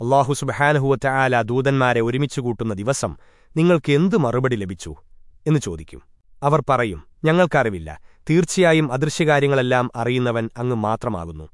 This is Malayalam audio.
അള്ളാഹു സുബഹാനഹുവറ്റ ആല ദൂതന്മാരെ ഒരുമിച്ചു കൂട്ടുന്ന ദിവസം നിങ്ങൾക്ക് എന്ത് മറുപടി ലഭിച്ചു എന്ന് ചോദിക്കും. അവർ പറയും ഞങ്ങൾക്കറിവില്ല. തീർച്ചയായും അദൃശ്യകാര്യങ്ങളെല്ലാം അറിയുന്നവൻ അങ്ങ് മാത്രമാകുന്നു.